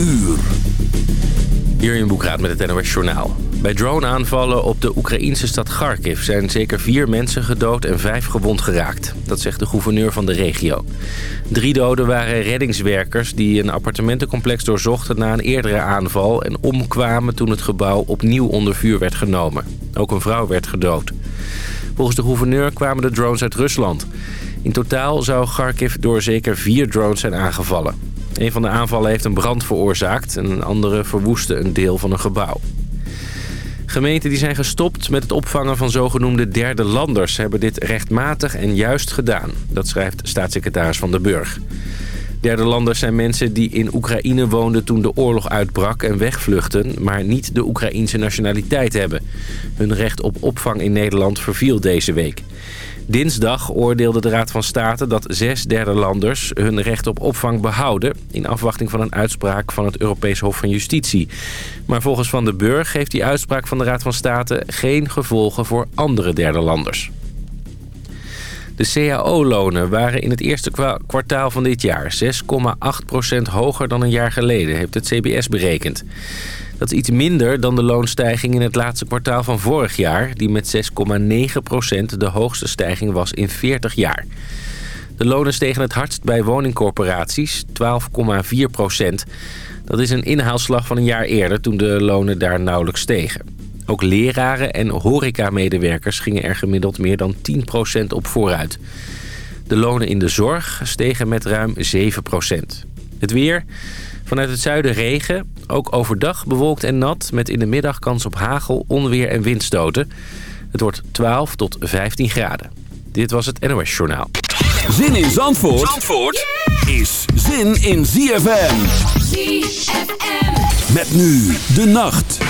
uur. Hier in Boekraad met het NOS Journaal. Bij drone-aanvallen op de Oekraïnse stad Kharkiv zijn zeker vier mensen gedood en vijf gewond geraakt. Dat zegt de gouverneur van de regio. Drie doden waren reddingswerkers die een appartementencomplex doorzochten na een eerdere aanval... en omkwamen toen het gebouw opnieuw onder vuur werd genomen. Ook een vrouw werd gedood. Volgens de gouverneur kwamen de drones uit Rusland. In totaal zou Kharkiv door zeker vier drones zijn aangevallen. Een van de aanvallen heeft een brand veroorzaakt... en een andere verwoestte een deel van een gebouw. Gemeenten die zijn gestopt met het opvangen van zogenoemde derde landers... hebben dit rechtmatig en juist gedaan. Dat schrijft staatssecretaris Van den Burg. Derde landers zijn mensen die in Oekraïne woonden toen de oorlog uitbrak en wegvluchten... maar niet de Oekraïense nationaliteit hebben. Hun recht op opvang in Nederland verviel deze week. Dinsdag oordeelde de Raad van State dat zes derde landers hun recht op opvang behouden... in afwachting van een uitspraak van het Europees Hof van Justitie. Maar volgens Van den Burg heeft die uitspraak van de Raad van State geen gevolgen voor andere derde landers. De cao-lonen waren in het eerste kwartaal van dit jaar 6,8% hoger dan een jaar geleden, heeft het CBS berekend. Dat is iets minder dan de loonstijging in het laatste kwartaal van vorig jaar... die met 6,9% de hoogste stijging was in 40 jaar. De lonen stegen het hardst bij woningcorporaties, 12,4% Dat is een inhaalslag van een jaar eerder toen de lonen daar nauwelijks stegen. Ook leraren en horecamedewerkers gingen er gemiddeld meer dan 10% op vooruit. De lonen in de zorg stegen met ruim 7% Het weer... Vanuit het zuiden regen, ook overdag bewolkt en nat... met in de middag kans op hagel, onweer en windstoten. Het wordt 12 tot 15 graden. Dit was het NOS Journaal. Zin in Zandvoort, Zandvoort is zin in ZFM. ZFM. Met nu de nacht.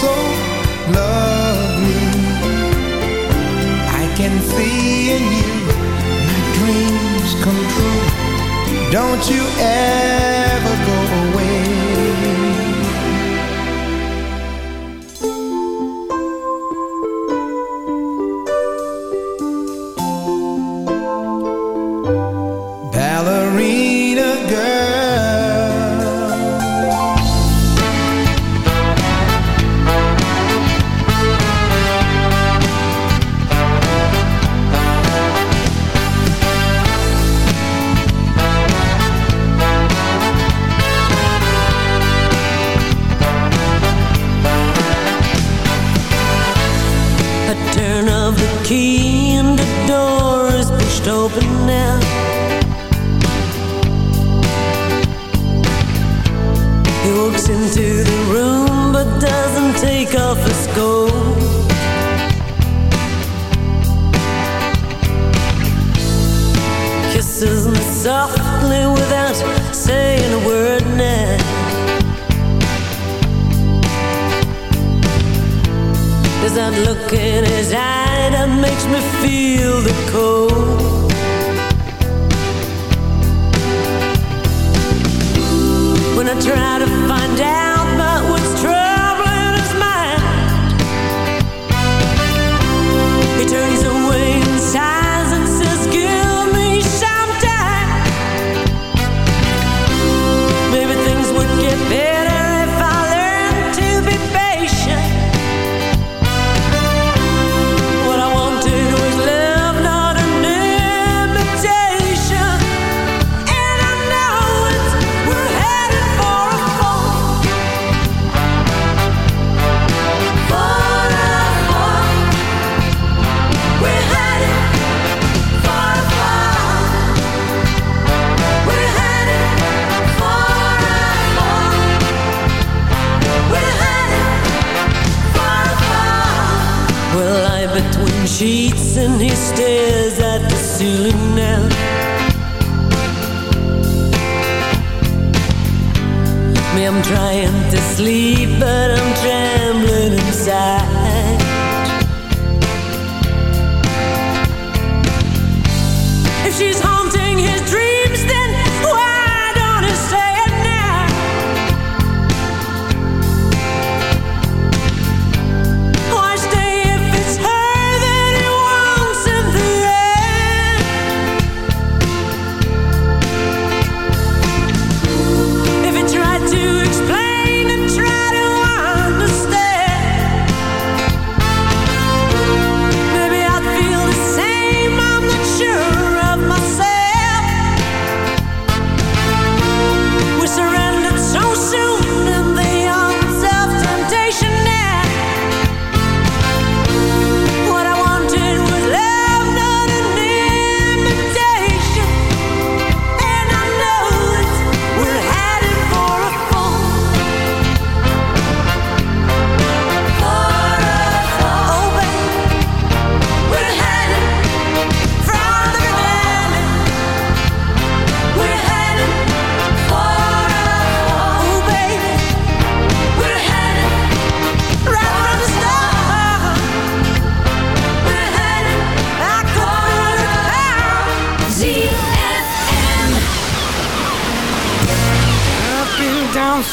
so lovely. I can see in you my dreams come true. Don't you ever go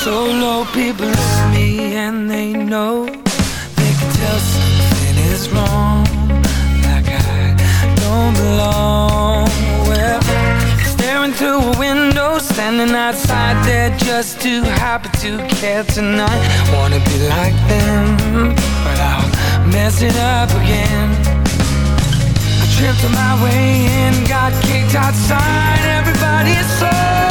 so low, people look me and they know they can tell something is wrong, like I don't belong. Well, staring through a window, standing outside there, just too happy to care tonight. Wanna be like them, but I'll mess it up again. I tripped on my way in, got kicked outside. Everybody is so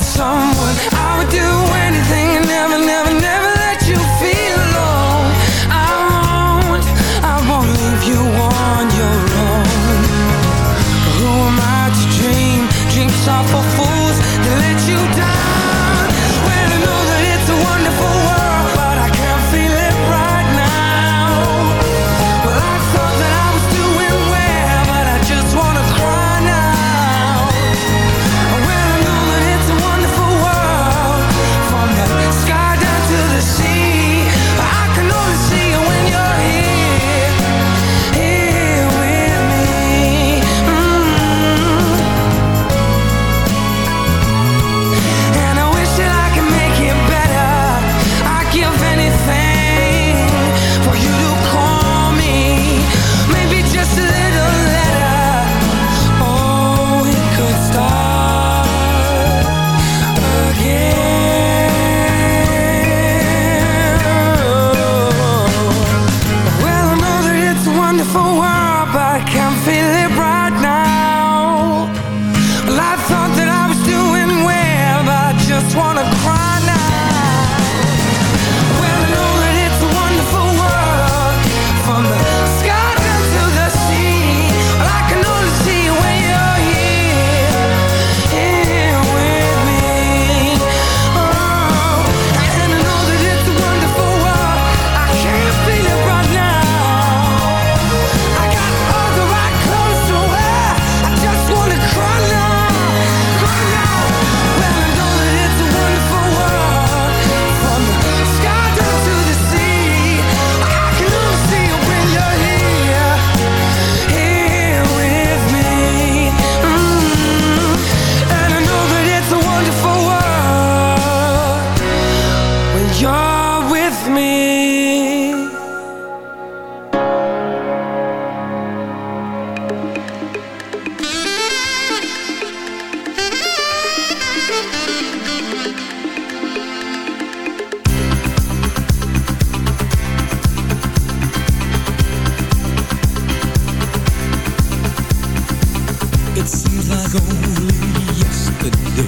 It seems like only yesterday.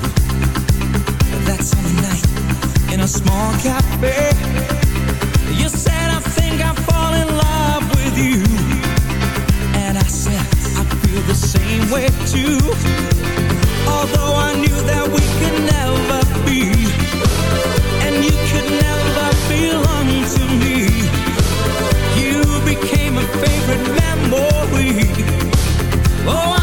That summer night in a small cafe. You said I think I fall in love with you. And I said I feel the same way too. Although I knew that we could never be And you could never belong to me You became a favorite memory. Oh,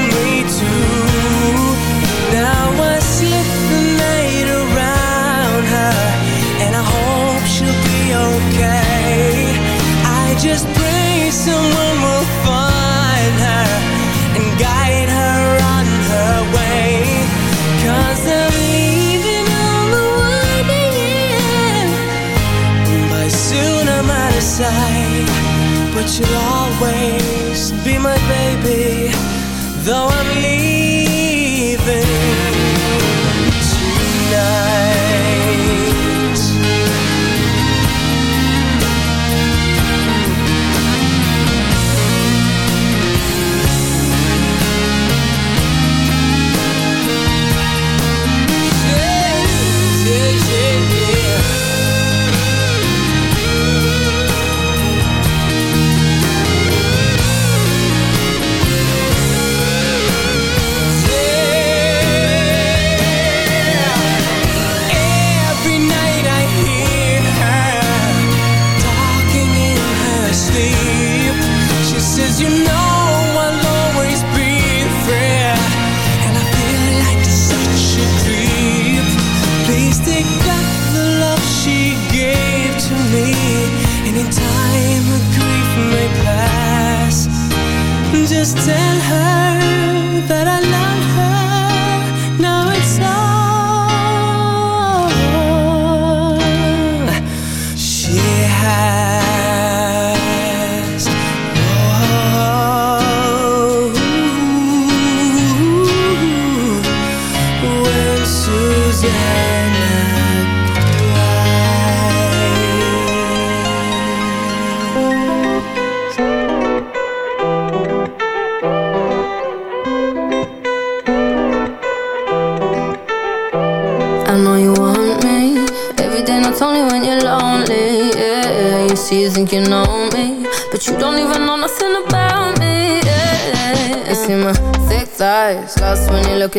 just pray someone will find her and guide her on her way. Cause I'm leaving on the winding end, by soon I'm out of sight. But you'll always be my baby, though. I.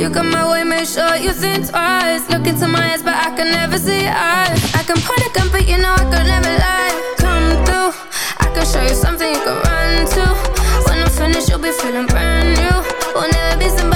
you come my way, make sure you think twice. Look into my eyes, but I can never see eyes. I can point a gun, but you know I could never lie. Come through, I can show you something you can run to. When I'm finished, you'll be feeling brand new. We'll never be somebody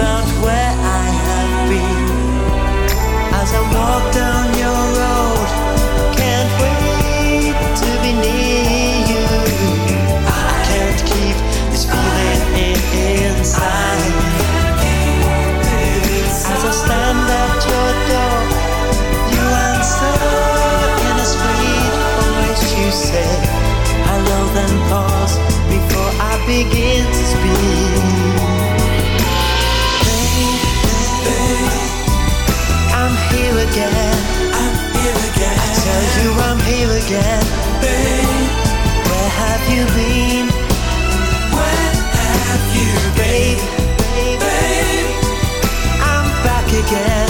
You again. Babe, where have you been? Where have you been? Babe, babe, babe I'm back again.